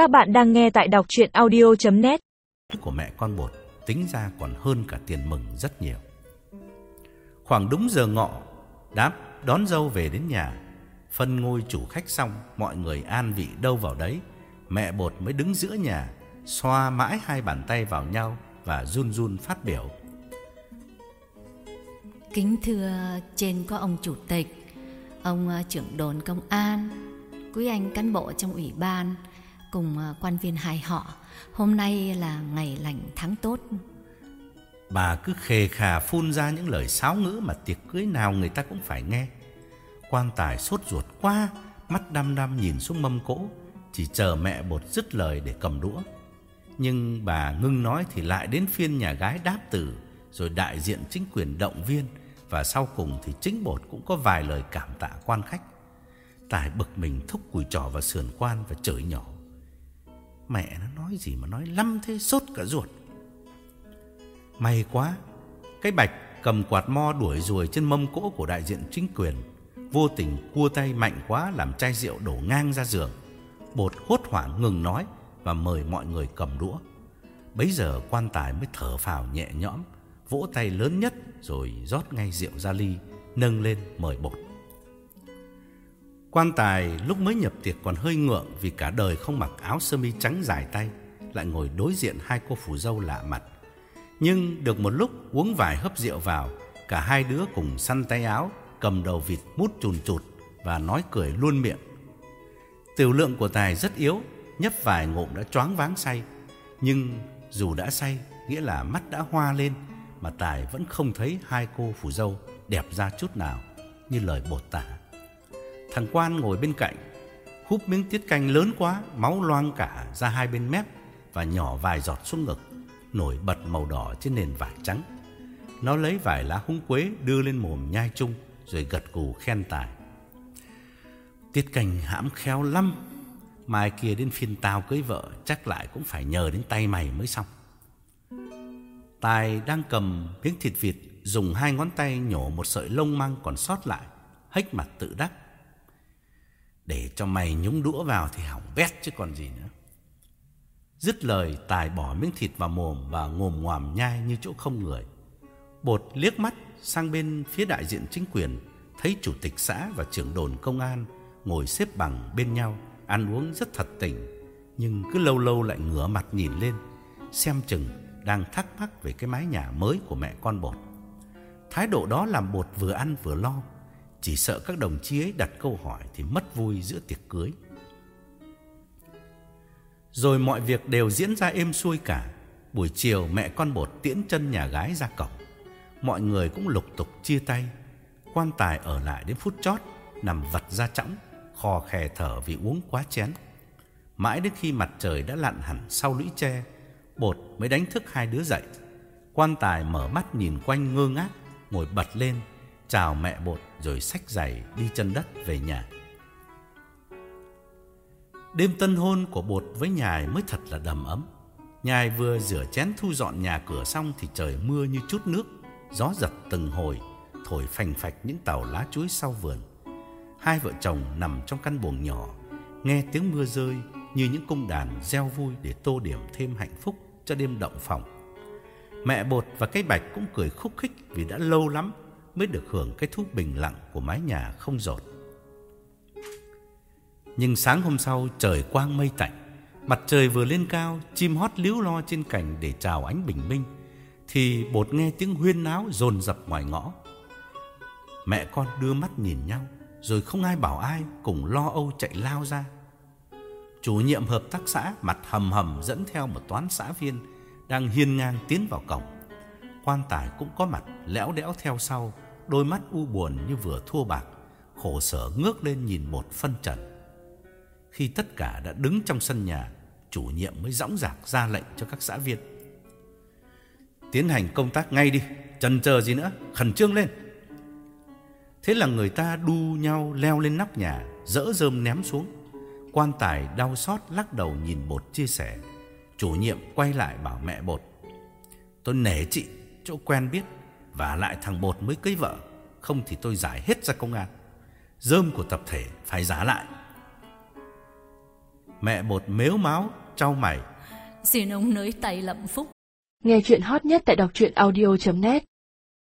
Các bạn đang nghe tại đọc chuyện audio.net Của mẹ con bột tính ra còn hơn cả tiền mừng rất nhiều. Khoảng đúng giờ ngọ Đáp đón dâu về đến nhà. Phân ngôi chủ khách xong Mọi người an vị đâu vào đấy. Mẹ bột mới đứng giữa nhà Xoa mãi hai bàn tay vào nhau Và run run phát biểu. Kính thưa trên có ông chủ tịch, ông ờ, trưởng đồn công an, quý anh cán bộ trong ủy ban cùng ờ, quan viên hai họ. Hôm nay là ngày lành tháng tốt. Bà cứ khề khà phun ra những lời sáo ngữ Mà tiệc cưới nào người ta cũng phải nghe Quan tài sốt ruột quá, Mắt đăm đăm nhìn xuống mâm cỗ, Chỉ chờ mẹ bột dứt lời để cầm đũa Nhưng bà ngưng nói thì lại đến phiên nhà gái đáp từ, Rồi đại diện chính quyền động viên, Và sau cùng thì chính bột cũng có vài lời cảm tạ quan khách Tài bực mình thúc cùi trỏ vào sườn quan và chửi nhỏ Mẹ nó nói gì mà nói lăm thế sốt cả ruột. May quá, Cái bạch cầm quạt mo đuổi ruồi trên mâm cỗ của đại diện chính quyền, Vô tình cua tay mạnh quá làm chai rượu đổ ngang ra giường. Bột hốt hoảng ngừng nói Và mời mọi người cầm đũa. Bấy giờ quan tài mới thở phào nhẹ nhõm, Vỗ tay lớn nhất Rồi rót ngay rượu ra ly, Nâng lên mời bột. Quan tài lúc mới nhập tiệc còn hơi ngượng Vì cả đời không mặc áo sơ mi trắng dài tay, Lại ngồi đối diện hai cô phù dâu lạ mặt. Nhưng được một lúc uống vài hớp rượu vào, Cả hai đứa cùng săn tay áo, Cầm đầu vịt mút chùn chụt Và nói cười luôn miệng. Tiểu lượng của Tài rất yếu, Nhấp vài ngụm đã choáng váng say. Nhưng dù đã say, Nghĩa là mắt đã hoa lên, Mà Tài vẫn không thấy hai cô phù dâu Đẹp ra chút nào Như lời bột tả. Thằng quan ngồi bên cạnh, Húp miếng tiết canh lớn quá, Máu loang cả ra hai bên mép Và nhỏ vài giọt xuống ngực, Nổi bật màu đỏ trên nền vải trắng. Nó lấy vài lá húng quế Đưa lên mồm nhai chung Rồi gật gù khen tài. Tiết canh hãm khéo lắm, Mai kia đến phiên tao cưới vợ, Chắc lại cũng phải nhờ đến tay mày mới xong. Tài đang cầm miếng thịt vịt, Dùng hai ngón tay nhổ một sợi lông măng còn sót lại, Hếch mặt tự đắc. Để cho mày nhúng đũa vào thì hỏng vét chứ còn gì nữa. Dứt lời, Tài bỏ miếng thịt vào mồm Và ngồm ngoàm nhai như chỗ không người. Bột liếc mắt sang bên phía đại diện chính quyền, Thấy chủ tịch xã và trưởng đồn công an Ngồi xếp bằng bên nhau, Ăn uống rất thật tình, Nhưng cứ lâu lâu lại ngửa mặt nhìn lên, Xem chừng đang thắc mắc về cái mái nhà mới của mẹ con bột. Thái độ đó làm bột vừa ăn vừa lo chỉ sợ các đồng chí ấy đặt câu hỏi Thì mất vui giữa tiệc cưới. Rồi mọi việc đều diễn ra êm xuôi cả. Buổi chiều mẹ con bột tiễn chân nhà gái ra cổng. Mọi người cũng lục tục chia tay. Quan tài ở lại đến phút chót, Nằm vật ra chõng Khò khè thở vì uống quá chén. Mãi đến khi mặt trời đã lặn hẳn sau lũy tre, Bột mới đánh thức hai đứa dậy. Quan tài mở mắt nhìn quanh ngơ ngác, Ngồi bật lên Chào mẹ bột rồi xách giày đi chân đất về nhà. Đêm tân hôn của bột với nhài mới thật là đầm ấm. Nhài vừa rửa chén thu dọn nhà cửa xong Thì trời mưa như chút nước, Gió giật từng hồi, Thổi phành phạch những tàu lá chuối sau vườn. Hai vợ chồng nằm trong căn buồng nhỏ, Nghe tiếng mưa rơi Như những cung đàn reo vui Để tô điểm thêm hạnh phúc cho đêm động phòng. Mẹ bột và cây bạch cũng cười khúc khích Vì đã lâu lắm Mới được hưởng cái thú bình lặng Của mái nhà không rột. Nhưng sáng hôm sau Trời quang mây tạnh, Mặt trời vừa lên cao, Chim hót líu lo trên cành để chào ánh bình minh, Thì bột nghe tiếng huyên náo dồn dập ngoài ngõ. Mẹ con đưa mắt nhìn nhau, Rồi không ai bảo ai Cùng lo âu chạy lao ra. Chủ nhiệm hợp tác xã Mặt hầm hầm dẫn theo một toán xã viên Đang hiên ngang tiến vào cổng. Quan tài cũng có mặt, Lẽo đẽo theo sau, Đôi mắt u buồn như vừa thua bạc, Khổ sở ngước lên nhìn một phân trần. Khi tất cả đã đứng trong sân nhà, Chủ nhiệm mới dõng dạc ra lệnh cho các xã viên. Tiến hành công tác ngay đi Chần chờ gì nữa, Khẩn trương lên. Thế là người ta đu nhau leo lên nóc nhà, Dỡ rơm ném xuống. Quan tài đau xót lắc đầu nhìn bột chia sẻ. Chủ nhiệm quay lại bảo mẹ bột, Tôi nể chị Chỗ quen biết Và lại thằng bột mới cưới vợ Không thì tôi giải hết ra công an Dơm của tập thể phải giá lại Mẹ bột mếu máu, trao mày. Xin ông nới tay lậm phúc. Nghe chuyện hot nhất tại đọc truyện audio.net